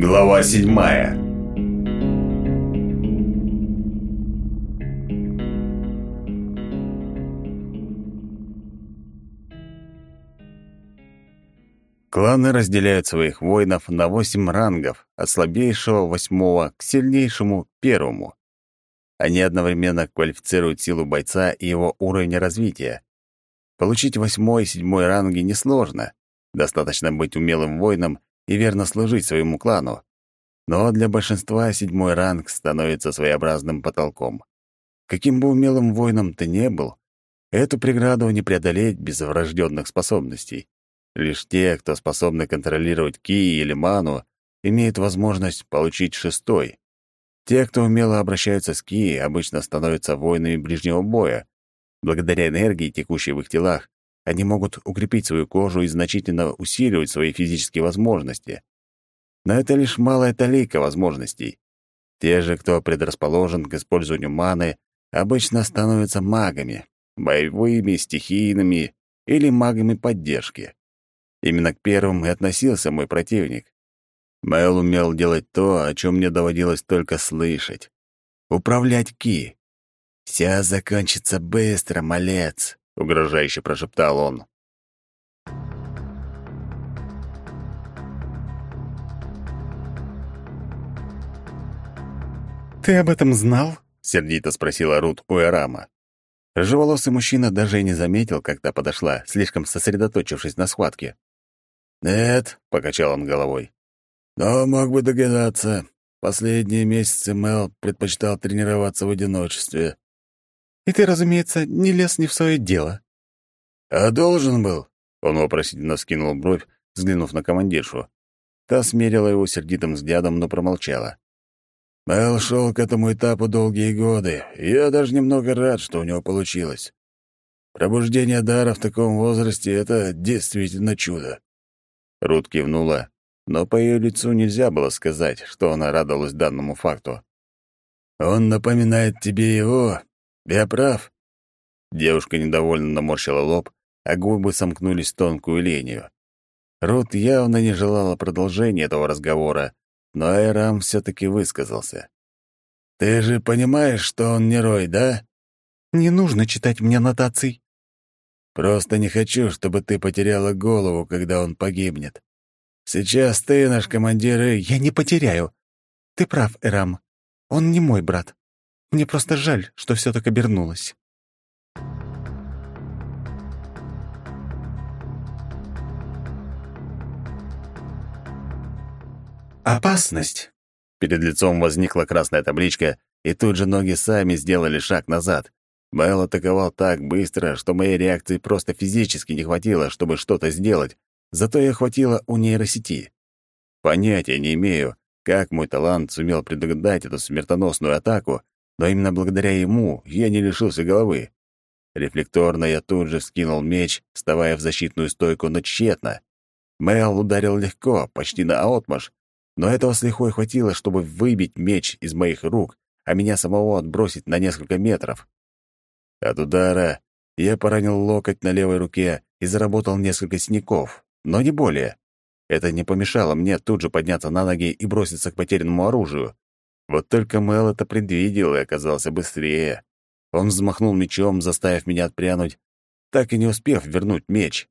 Глава седьмая Кланы разделяют своих воинов на восемь рангов, от слабейшего восьмого к сильнейшему первому. Они одновременно квалифицируют силу бойца и его уровень развития. Получить восьмой и седьмой ранги несложно. Достаточно быть умелым воином и верно служить своему клану. Но для большинства седьмой ранг становится своеобразным потолком. Каким бы умелым воином ты не был, эту преграду не преодолеть без врожденных способностей. Лишь те, кто способны контролировать ки или ману, имеют возможность получить шестой. Те, кто умело обращаются с ки, обычно становятся воинами ближнего боя, благодаря энергии, текущей в их телах, они могут укрепить свою кожу и значительно усиливать свои физические возможности. Но это лишь малая талейка возможностей. Те же, кто предрасположен к использованию маны, обычно становятся магами, боевыми, стихийными или магами поддержки. Именно к первым и относился мой противник. Мэл умел делать то, о чем мне доводилось только слышать. Управлять Ки. «Все закончится быстро, малец», — угрожающе прошептал он. «Ты об этом знал?» — сердито спросила Рут у Эрама. Рыжеволосый мужчина даже и не заметил, как та подошла, слишком сосредоточившись на схватке. «Нет», — покачал он головой. «Но мог бы догадаться. Последние месяцы Мел предпочитал тренироваться в одиночестве. И ты, разумеется, не лез не в свое дело». «А должен был?» — он вопросительно скинул бровь, взглянув на командиршу. Та смерила его сердитым взглядом, но промолчала. Мэл шел к этому этапу долгие годы, я даже немного рад, что у него получилось. Пробуждение дара в таком возрасте — это действительно чудо. Рут кивнула, но по ее лицу нельзя было сказать, что она радовалась данному факту. «Он напоминает тебе его, «Я прав». Девушка недовольно наморщила лоб, а губы сомкнулись в тонкую линию. Рот явно не желала продолжения этого разговора, но Айрам все-таки высказался. «Ты же понимаешь, что он не Рой, да?» «Не нужно читать мне нотаций». «Просто не хочу, чтобы ты потеряла голову, когда он погибнет. Сейчас ты наш командир и...» «Я не потеряю. Ты прав, Эрам. Он не мой брат. Мне просто жаль, что все так обернулось. «Опасность!» Перед лицом возникла красная табличка, и тут же ноги сами сделали шаг назад. Мэл атаковал так быстро, что моей реакции просто физически не хватило, чтобы что-то сделать, зато я хватило у нейросети. Понятия не имею, как мой талант сумел предугадать эту смертоносную атаку, но именно благодаря ему я не лишился головы. Рефлекторно я тут же скинул меч, вставая в защитную стойку, но тщетно. Мэл ударил легко, почти на наотмашь, но этого с лихвой хватило, чтобы выбить меч из моих рук, а меня самого отбросить на несколько метров. От удара я поранил локоть на левой руке и заработал несколько синяков, но не более. Это не помешало мне тут же подняться на ноги и броситься к потерянному оружию. Вот только Мэл это предвидел и оказался быстрее. Он взмахнул мечом, заставив меня отпрянуть, так и не успев вернуть меч.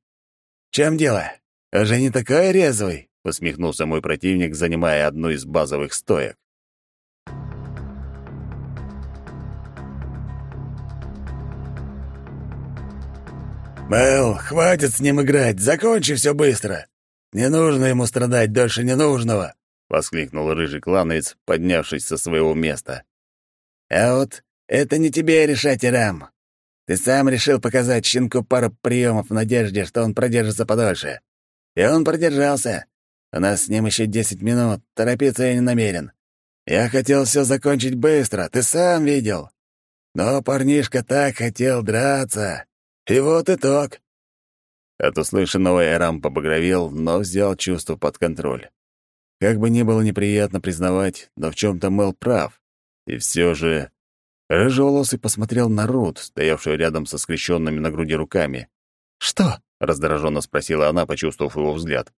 «Чем дело? Уже не такой резвый?» — усмехнулся мой противник, занимая одну из базовых стоек. «Мэл, хватит с ним играть, закончи все быстро! Не нужно ему страдать дольше ненужного!» — воскликнул рыжий клановец, поднявшись со своего места. «А вот это не тебе решать, Ирам. Ты сам решил показать щенку пару приемов в надежде, что он продержится подольше. И он продержался. У нас с ним еще десять минут, торопиться я не намерен. Я хотел все закончить быстро, ты сам видел. Но парнишка так хотел драться. И вот итог». От услышанного Эрам побагровел, но взял чувство под контроль. Как бы ни было неприятно признавать, но в чем-то Мэл прав. И все же... Рыжеволосый посмотрел на Рут, стоявшую рядом со скрещенными на груди руками. «Что?» — раздраженно спросила она, почувствовав его взгляд.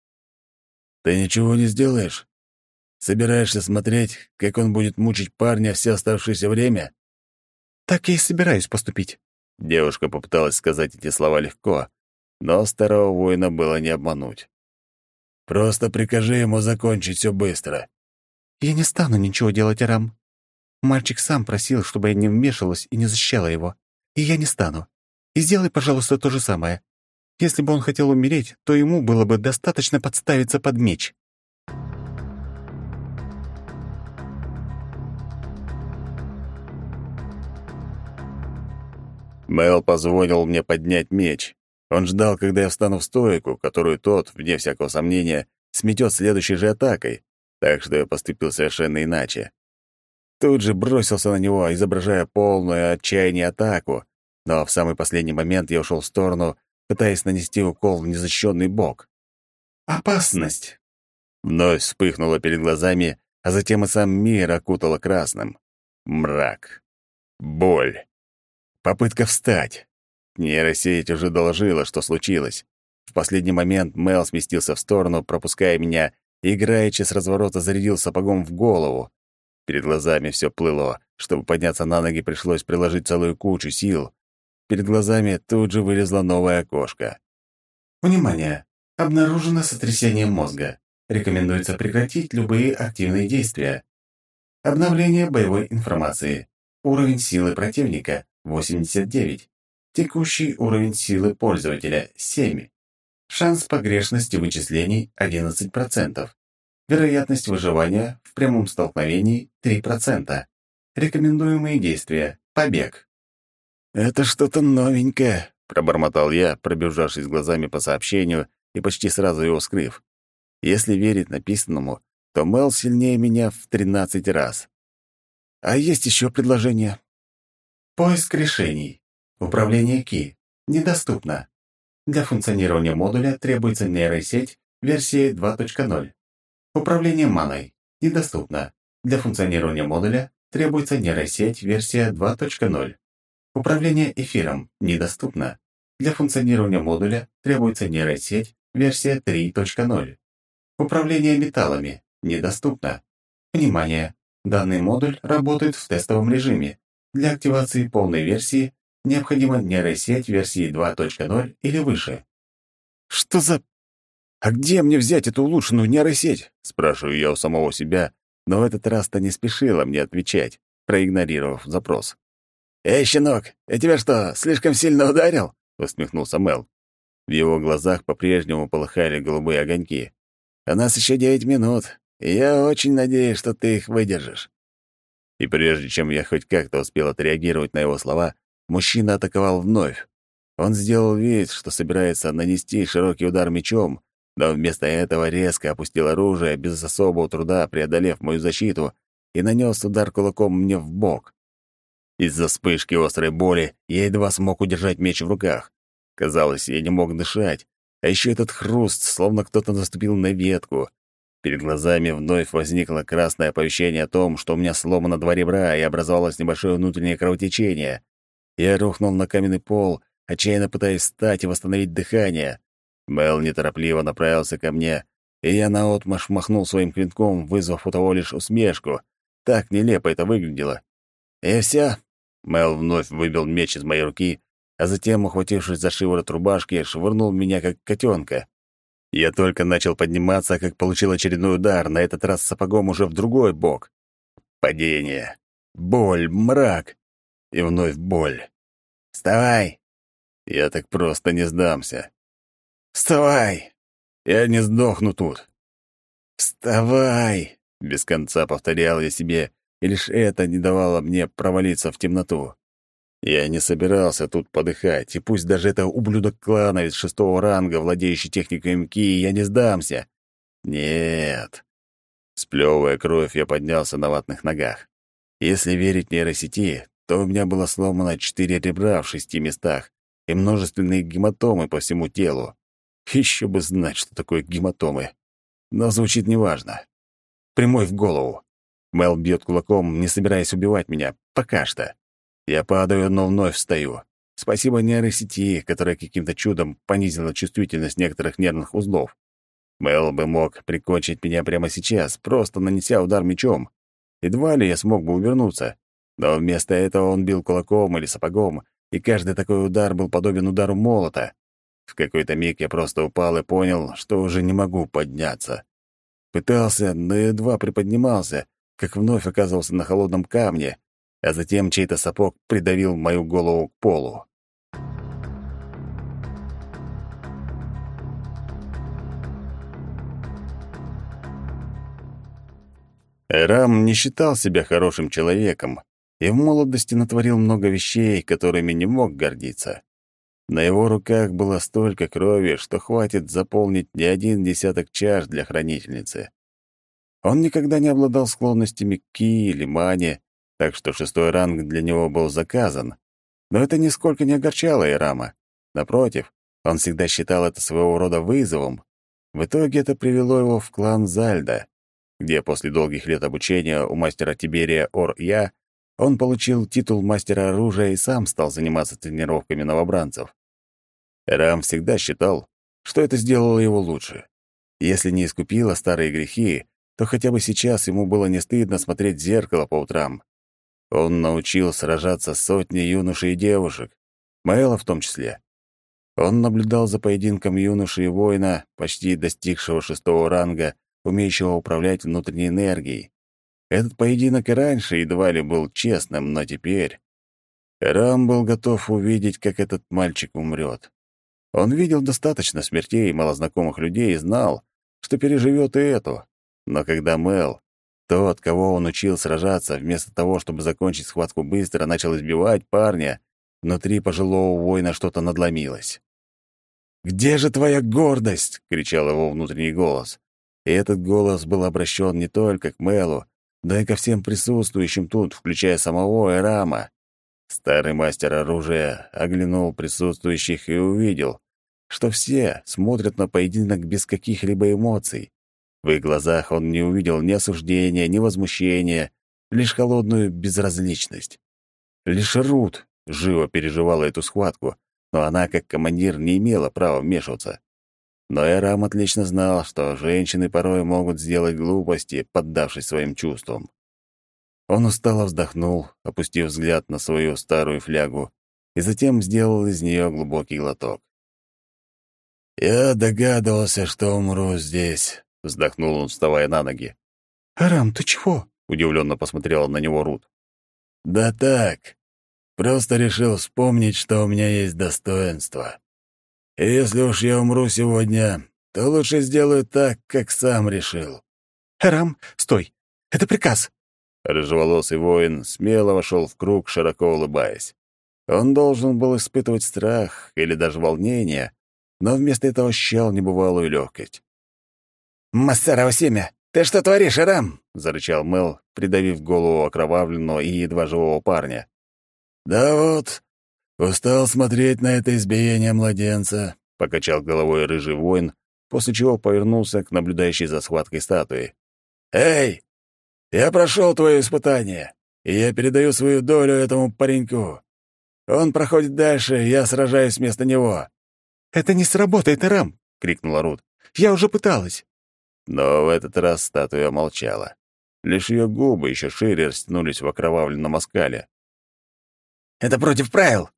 «Ты ничего не сделаешь? Собираешься смотреть, как он будет мучить парня все оставшееся время?» «Так я и собираюсь поступить». Девушка попыталась сказать эти слова легко, но старого воина было не обмануть. Просто прикажи ему закончить все быстро». «Я не стану ничего делать, Арам. Мальчик сам просил, чтобы я не вмешивалась и не защищала его. И я не стану. И сделай, пожалуйста, то же самое. Если бы он хотел умереть, то ему было бы достаточно подставиться под меч». Мэл позволил мне поднять меч, он ждал, когда я встану в стойку, которую тот, вне всякого сомнения, сметет следующей же атакой, так что я поступил совершенно иначе. Тут же бросился на него, изображая полную отчаяние атаку, но в самый последний момент я ушел в сторону, пытаясь нанести укол в незащищенный бок. «Опасность!» Вновь вспыхнула перед глазами, а затем и сам мир окутало красным. Мрак. Боль. Попытка встать. Нейросеть уже доложила, что случилось. В последний момент Мел сместился в сторону, пропуская меня, и Граичи с разворота зарядил сапогом в голову. Перед глазами все плыло. Чтобы подняться на ноги, пришлось приложить целую кучу сил. Перед глазами тут же вылезло новое окошко. «Внимание! Обнаружено сотрясение мозга. Рекомендуется прекратить любые активные действия. Обновление боевой информации. Уровень силы противника – 89. Текущий уровень силы пользователя – 7. Шанс погрешности вычислений – 11%. Вероятность выживания в прямом столкновении – 3%. Рекомендуемые действия – побег. «Это что-то новенькое», — пробормотал я, пробежавшись глазами по сообщению и почти сразу его скрыв. Если верить написанному, то Мел сильнее меня в 13 раз. А есть еще предложение. Поиск решений. Управление Ки недоступно. Для функционирования модуля требуется нейросеть версии 2.0. Управление маной недоступно. Для функционирования модуля требуется нейросеть версия 2.0. Управление эфиром недоступно. Для функционирования модуля требуется нейросеть версия 3.0. Управление металлами недоступно. Внимание! Данный модуль работает в тестовом режиме. Для активации полной версии необходима нейросеть версии 2.0 или выше. «Что за... А где мне взять эту улучшенную нейросеть?» — спрашиваю я у самого себя, но в этот раз-то не спешила мне отвечать, проигнорировав запрос. «Эй, щенок, я тебя что, слишком сильно ударил?» — усмехнулся Мел. В его глазах по-прежнему полыхали голубые огоньки. «У нас еще девять минут, и я очень надеюсь, что ты их выдержишь». И прежде чем я хоть как-то успел отреагировать на его слова, Мужчина атаковал вновь. Он сделал вид, что собирается нанести широкий удар мечом, но вместо этого резко опустил оружие, без особого труда преодолев мою защиту, и нанес удар кулаком мне в бок. Из-за вспышки острой боли я едва смог удержать меч в руках. Казалось, я не мог дышать, а еще этот хруст, словно кто-то наступил на ветку. Перед глазами вновь возникло красное оповещение о том, что у меня сломано два ребра и образовалось небольшое внутреннее кровотечение. Я рухнул на каменный пол, отчаянно пытаясь встать и восстановить дыхание. Мел неторопливо направился ко мне, и я наотмашь махнул своим клинком, вызвав у того лишь усмешку. Так нелепо это выглядело. «И все?» Мэл вновь выбил меч из моей руки, а затем, ухватившись за шиворот рубашки, швырнул меня как котенка. Я только начал подниматься, как получил очередной удар, на этот раз сапогом уже в другой бок. Падение. Боль, мрак и вновь боль. «Вставай!» «Я так просто не сдамся!» «Вставай!» «Я не сдохну тут!» «Вставай!» — без конца повторял я себе, и лишь это не давало мне провалиться в темноту. Я не собирался тут подыхать, и пусть даже это ублюдок клана из шестого ранга, владеющий техникой МК, я не сдамся. Нет. Сплёвывая кровь, я поднялся на ватных ногах. Если верить нейросети, то у меня было сломано четыре ребра в шести местах и множественные гематомы по всему телу. Еще бы знать, что такое гематомы. Но звучит неважно. Прямой в голову. Мел бьет кулаком, не собираясь убивать меня. Пока что. Я падаю, но вновь встаю. Спасибо нейросети, которая каким-то чудом понизила чувствительность некоторых нервных узлов. Мел бы мог прикончить меня прямо сейчас, просто нанеся удар мечом. Едва ли я смог бы увернуться. Но вместо этого он бил кулаком или сапогом, и каждый такой удар был подобен удару молота. В какой-то миг я просто упал и понял, что уже не могу подняться. Пытался, но едва приподнимался, как вновь оказывался на холодном камне, а затем чей-то сапог придавил мою голову к полу. Рам не считал себя хорошим человеком, и в молодости натворил много вещей, которыми не мог гордиться. На его руках было столько крови, что хватит заполнить не один десяток чаш для хранительницы. Он никогда не обладал склонностями к ки или мане, так что шестой ранг для него был заказан. Но это нисколько не огорчало Ирама. Напротив, он всегда считал это своего рода вызовом. В итоге это привело его в клан Зальда, где после долгих лет обучения у мастера Тиберия Ор-Я он получил титул мастера оружия и сам стал заниматься тренировками новобранцев. Рам всегда считал, что это сделало его лучше. Если не искупило старые грехи, то хотя бы сейчас ему было не стыдно смотреть в зеркало по утрам. Он научил сражаться сотни юношей и девушек, Мэла в том числе. Он наблюдал за поединком юноши и воина, почти достигшего шестого ранга, умеющего управлять внутренней энергией. Этот поединок и раньше едва ли был честным, но теперь... Рам был готов увидеть, как этот мальчик умрет. Он видел достаточно смертей малознакомых людей и знал, что переживет и эту. Но когда Мел, тот, кого он учил сражаться, вместо того, чтобы закончить схватку быстро, начал избивать парня, внутри пожилого воина что-то надломилось. «Где же твоя гордость?» — кричал его внутренний голос. И этот голос был обращен не только к Мелу, да и ко всем присутствующим тут, включая самого Эрама. Старый мастер оружия оглянул присутствующих и увидел, что все смотрят на поединок без каких-либо эмоций. В их глазах он не увидел ни осуждения, ни возмущения, лишь холодную безразличность. Лишь Рут живо переживала эту схватку, но она, как командир, не имела права вмешиваться. Но Эрам отлично знал, что женщины порой могут сделать глупости, поддавшись своим чувствам. Он устало вздохнул, опустив взгляд на свою старую флягу, и затем сделал из нее глубокий глоток. «Я догадывался, что умру здесь», — вздохнул он, вставая на ноги. «Арам, ты чего?» — удивленно посмотрела на него Рут. «Да так. Просто решил вспомнить, что у меня есть достоинство. Если уж я умру сегодня, то лучше сделаю так, как сам решил». «Харам, стой! Это приказ!» Рыжеволосый воин смело вошел в круг, широко улыбаясь. Он должен был испытывать страх или даже волнение, но вместо этого щел небывалую легкость. «Массарово семя! Ты что творишь, Арам?» — зарычал Мел, придавив голову окровавленного и едва живого парня. «Да вот, «Устал смотреть на это избиение младенца», — покачал головой рыжий воин, после чего повернулся к наблюдающей за схваткой статуи. «Эй, я прошел твое испытание, и я передаю свою долю этому пареньку. Он проходит дальше, я сражаюсь вместо него». «Это не сработает, Арам!» — крикнула Рут. «Я уже пыталась!» Но в этот раз статуя молчала. Лишь ее губы еще шире растянулись в окровавленном оскале. «Это против правил!»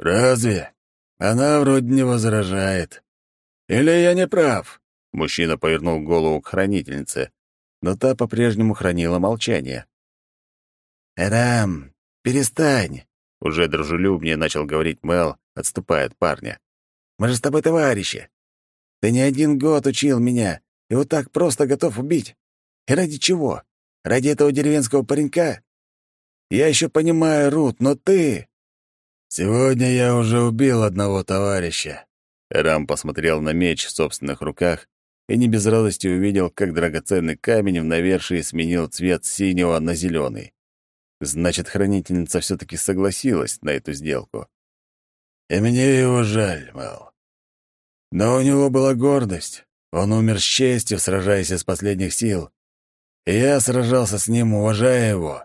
«Разве? Она вроде не возражает. Или я не прав?» Мужчина повернул голову к хранительнице, но та по-прежнему хранила молчание. Эдам, перестань!» — уже дружелюбнее начал говорить Мел, отступая от парня. «Мы же с тобой товарищи. Ты не один год учил меня и вот так просто готов убить. И ради чего? Ради этого деревенского паренька? Я еще понимаю, Рут, но ты...» «Сегодня я уже убил одного товарища». Рам посмотрел на меч в собственных руках и не без радости увидел, как драгоценный камень в навершии сменил цвет синего на зеленый. Значит, хранительница все таки согласилась на эту сделку. И мне его жаль, Мэл. Но у него была гордость. Он умер с честью, сражаясь из последних сил. И я сражался с ним, уважая его.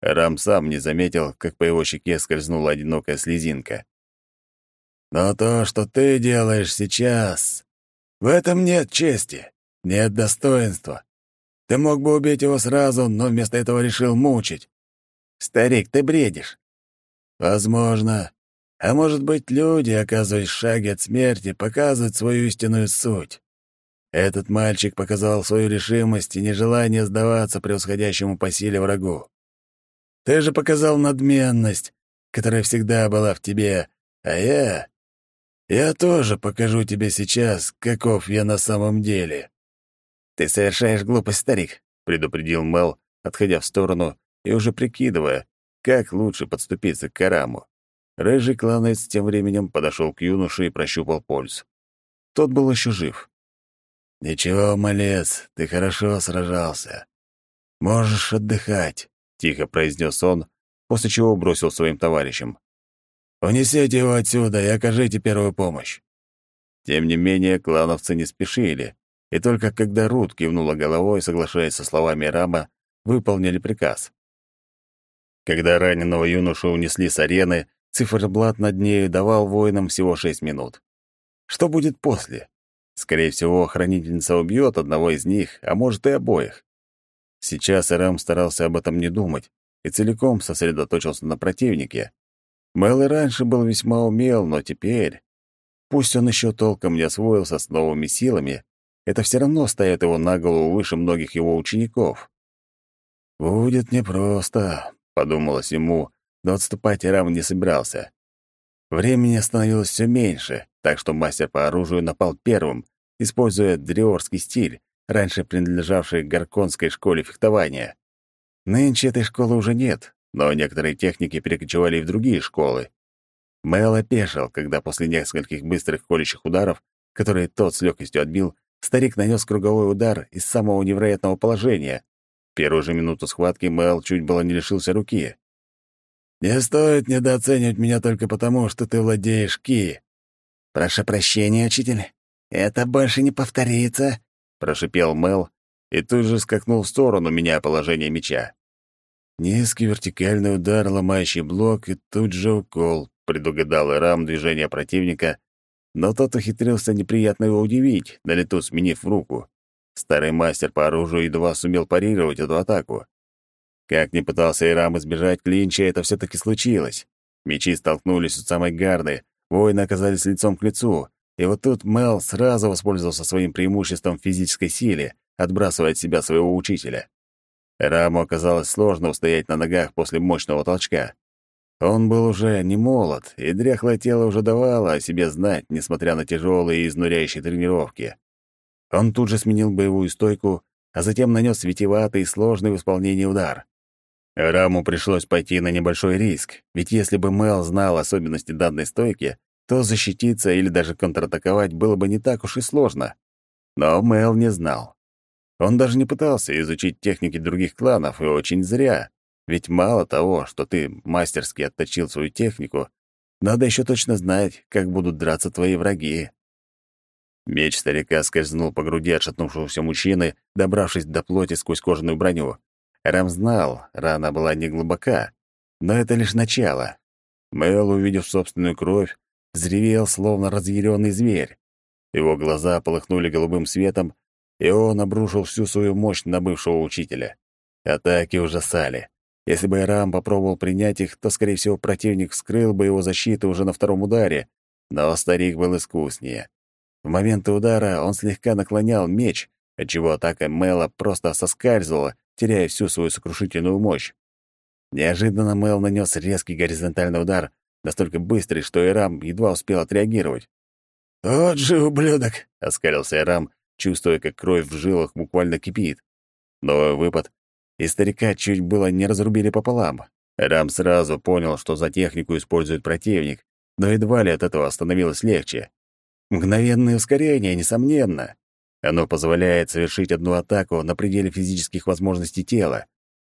Рам сам не заметил, как по его щеке скользнула одинокая слезинка. «Но то, что ты делаешь сейчас, в этом нет чести, нет достоинства. Ты мог бы убить его сразу, но вместо этого решил мучить. Старик, ты бредишь. Возможно. А может быть, люди, оказываясь в шаге от смерти, показывают свою истинную суть. Этот мальчик показал свою решимость и нежелание сдаваться превосходящему по силе врагу. Ты же показал надменность, которая всегда была в тебе, а я... Я тоже покажу тебе сейчас, каков я на самом деле». «Ты совершаешь глупость, старик», — предупредил Мел, отходя в сторону и уже прикидывая, как лучше подступиться к Караму. Рыжий кланец тем временем подошел к юноше и прощупал пульс. Тот был еще жив. «Ничего, малец, ты хорошо сражался. Можешь отдыхать тихо произнес он, после чего бросил своим товарищам. «Унесите его отсюда и окажите первую помощь». Тем не менее, клановцы не спешили, и только когда Рут кивнула головой, соглашаясь со словами Рама, выполнили приказ. Когда раненого юношу унесли с арены, циферблат над нею давал воинам всего шесть минут. Что будет после? Скорее всего, хранительница убьет одного из них, а может и обоих. Сейчас Арам старался об этом не думать и целиком сосредоточился на противнике. Мэл и раньше был весьма умел, но теперь... Пусть он еще толком не освоился с новыми силами, это все равно ставит его на голову выше многих его учеников. «Будет непросто», — подумалось ему, но отступать Арам не собирался. Времени становилось все меньше, так что мастер по оружию напал первым, используя дриорский стиль, раньше принадлежавшей Гарконской школе фехтования. Нынче этой школы уже нет, но некоторые техники перекочевали и в другие школы. Мэл опешил, когда после нескольких быстрых колющих ударов, которые тот с легкостью отбил, старик нанес круговой удар из самого невероятного положения. В первую же минуту схватки Мэл чуть было не лишился руки. «Не стоит недооценивать меня только потому, что ты владеешь ки». «Прошу прощения, учитель. Это больше не повторится прошипел Мэл и тут же скакнул в сторону меня положение меча. Низкий вертикальный удар, ломающий блок, и тут же укол, предугадал Ирам движение противника, но тот ухитрился неприятно его удивить, на лету сменив руку. Старый мастер по оружию едва сумел парировать эту атаку. Как ни пытался Ирам избежать клинча, это все таки случилось. Мечи столкнулись у самой гарды, воины оказались лицом к лицу, и вот тут Мел сразу воспользовался своим преимуществом физической силе, отбрасывая от себя своего учителя. Раму оказалось сложно устоять на ногах после мощного толчка. Он был уже не молод, и дряхлое тело уже давало о себе знать, несмотря на тяжелые и изнуряющие тренировки. Он тут же сменил боевую стойку, а затем нанес витиеватый и сложный в исполнении удар. Раму пришлось пойти на небольшой риск, ведь если бы Мел знал особенности данной стойки, то защититься или даже контратаковать было бы не так уж и сложно. Но Мэл не знал. Он даже не пытался изучить техники других кланов, и очень зря. Ведь мало того, что ты мастерски отточил свою технику, надо еще точно знать, как будут драться твои враги. Меч старика скользнул по груди отшатнувшегося мужчины, добравшись до плоти сквозь кожаную броню. Рам знал, рана была неглубока, но это лишь начало. Мэл, увидев собственную кровь, взревел, словно разъяренный зверь. Его глаза полыхнули голубым светом, и он обрушил всю свою мощь на бывшего учителя. Атаки ужасали. Если бы Ирам попробовал принять их, то, скорее всего, противник вскрыл бы его защиту уже на втором ударе, но старик был искуснее. В момент удара он слегка наклонял меч, отчего атака Мэла просто соскальзывала, теряя всю свою сокрушительную мощь. Неожиданно Мэл нанес резкий горизонтальный удар, настолько быстрый, что Ирам едва успел отреагировать. «Вот же ублюдок!» — оскалился Ирам, чувствуя, как кровь в жилах буквально кипит. Новый выпад, и старика чуть было не разрубили пополам. Ирам сразу понял, что за технику использует противник, но едва ли от этого становилось легче. Мгновенное ускорение, несомненно. Оно позволяет совершить одну атаку на пределе физических возможностей тела.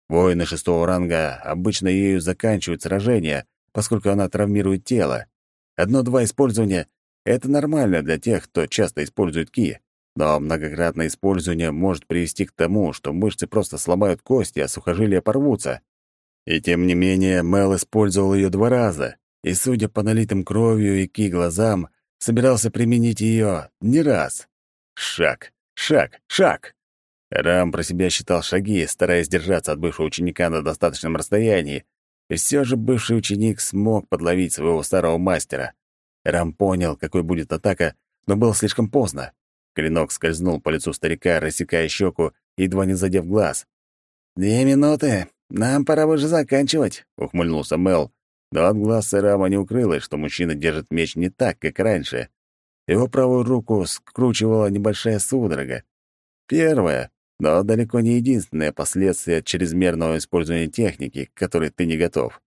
Воины шестого ранга обычно ею заканчивают сражение, поскольку она травмирует тело. Одно-два использования — это нормально для тех, кто часто использует ки, но многократное использование может привести к тому, что мышцы просто сломают кости, а сухожилия порвутся. И тем не менее Мел использовал ее два раза, и, судя по налитым кровью и ки глазам, собирался применить ее не раз. Шаг, шаг, шаг! Рам про себя считал шаги, стараясь держаться от бывшего ученика на достаточном расстоянии, и все же бывший ученик смог подловить своего старого мастера. Рам понял, какой будет атака, но было слишком поздно. Клинок скользнул по лицу старика, рассекая щеку, едва не задев глаз. «Две минуты. Нам пора уже заканчивать», — ухмыльнулся Мел. Но от глаз Рама не укрылось, что мужчина держит меч не так, как раньше. Его правую руку скручивала небольшая судорога. Первая, но далеко не единственное последствие чрезмерного использования техники, к которой ты не готов.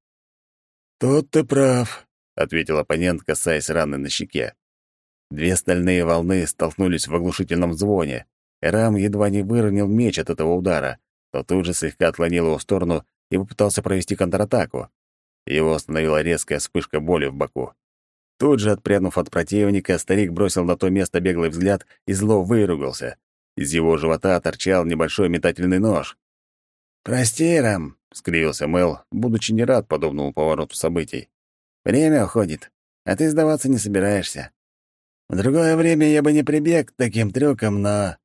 «Тут ты прав», — ответил оппонент, касаясь раны на щеке. Две стальные волны столкнулись в оглушительном звоне. Рам едва не выронил меч от этого удара, но тут же слегка отклонил его в сторону и попытался провести контратаку. Его остановила резкая вспышка боли в боку. Тут же, отпрянув от противника, старик бросил на то место беглый взгляд и зло выругался. Из его живота торчал небольшой метательный нож. «Прости, Рам», — скривился Мэл, будучи не рад подобному повороту событий. «Время уходит, а ты сдаваться не собираешься. В другое время я бы не прибег к таким трюкам, но...»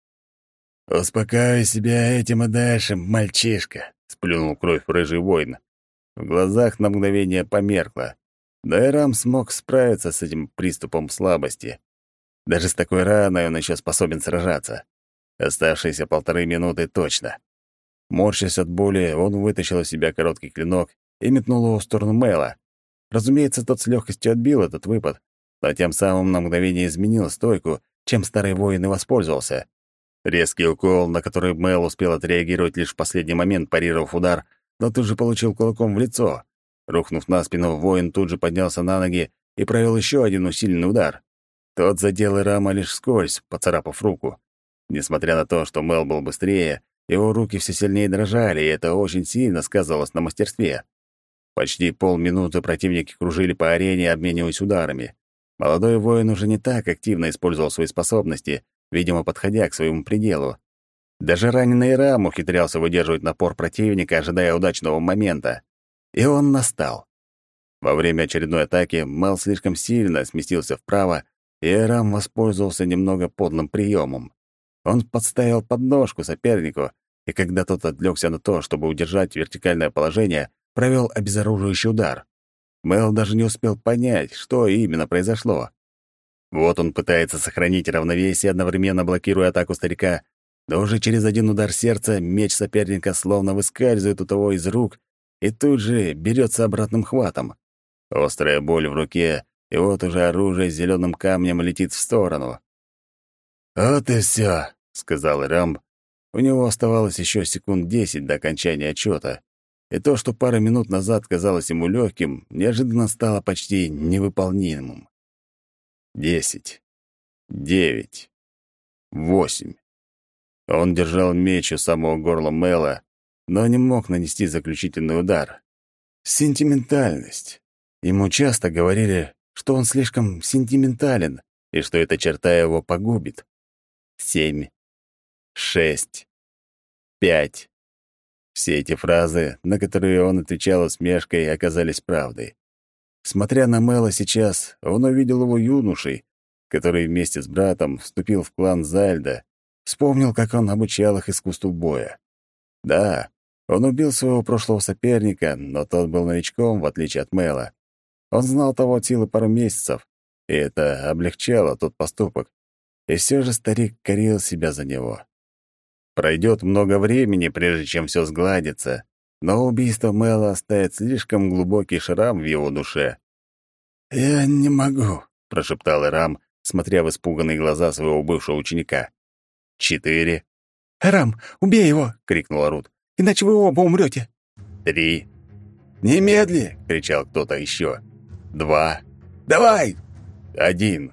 «Успокаивай себя этим и дальше, мальчишка», — сплюнул кровь рыжий воин. В глазах на мгновение померкло. Да и Рам смог справиться с этим приступом слабости. Даже с такой раной он еще способен сражаться. Оставшиеся полторы минуты точно. Морщась от боли, он вытащил из себя короткий клинок и метнул его в сторону Мэйла. Разумеется, тот с легкостью отбил этот выпад, но тем самым на мгновение изменил стойку, чем старый воин и воспользовался. Резкий укол, на который Мэл успел отреагировать лишь в последний момент, парировав удар, но тут же получил кулаком в лицо. Рухнув на спину, воин тут же поднялся на ноги и провел еще один усиленный удар. Тот задел и рама лишь вскользь, поцарапав руку. Несмотря на то, что Мел был быстрее, его руки все сильнее дрожали, и это очень сильно сказывалось на мастерстве. Почти полминуты противники кружили по арене, обмениваясь ударами. Молодой воин уже не так активно использовал свои способности, видимо, подходя к своему пределу. Даже раненый Рам ухитрялся выдерживать напор противника, ожидая удачного момента. И он настал. Во время очередной атаки Мел слишком сильно сместился вправо, и Рам воспользовался немного подлым приемом. Он подставил подножку сопернику, и когда тот отвлекся на то, чтобы удержать вертикальное положение, провел обезоруживающий удар. Мэл даже не успел понять, что именно произошло. Вот он пытается сохранить равновесие, одновременно блокируя атаку старика, но уже через один удар сердца меч соперника словно выскальзывает у того из рук и тут же берется обратным хватом. Острая боль в руке, и вот уже оружие с зеленым камнем летит в сторону. «Вот и все, сказал Рамб. У него оставалось еще секунд десять до окончания отчета, и то, что пару минут назад казалось ему легким, неожиданно стало почти невыполнимым. Десять. Девять. Восемь. Он держал меч у самого горла Мэла, но не мог нанести заключительный удар. Сентиментальность. Ему часто говорили, что он слишком сентиментален и что эта черта его погубит. Семь шесть, пять. Все эти фразы, на которые он отвечал усмешкой, оказались правдой. Смотря на Мэла сейчас, он увидел его юношей, который вместе с братом вступил в клан Зальда, вспомнил, как он обучал их искусству боя. Да, он убил своего прошлого соперника, но тот был новичком, в отличие от Мэла. Он знал того от силы пару месяцев, и это облегчало тот поступок. И все же старик корил себя за него. Пройдет много времени, прежде чем все сгладится, но убийство Мэла оставит слишком глубокий шрам в его душе. «Я не могу», — прошептал Эрам, смотря в испуганные глаза своего бывшего ученика. «Четыре». «Эрам, убей его!» — крикнула Рут. «Иначе вы оба умрете». «Три». «Немедли!» — кричал кто-то еще. «Два». «Давай!» «Один».